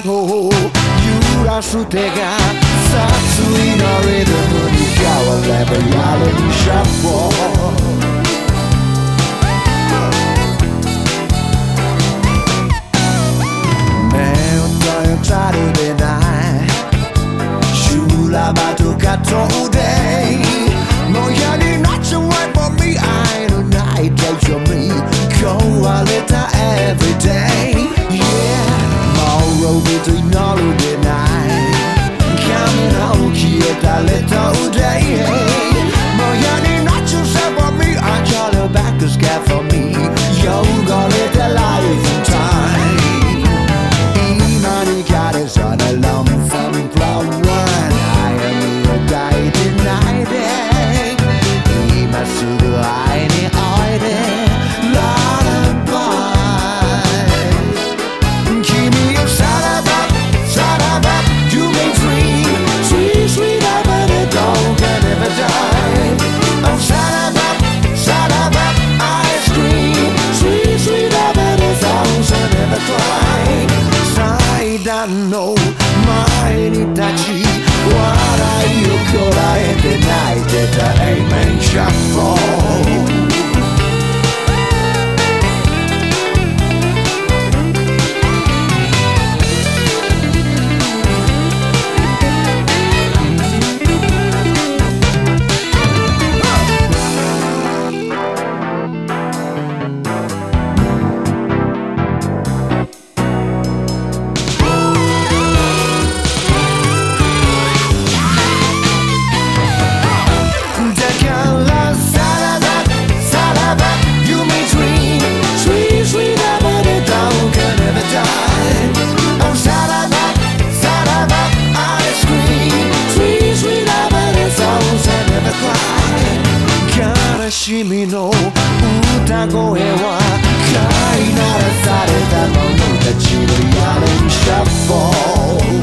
を揺らす手が殺意のリズムに変わればやれるシャッフしみの歌声は飼いならされた者たちの屋根にシャッフォー。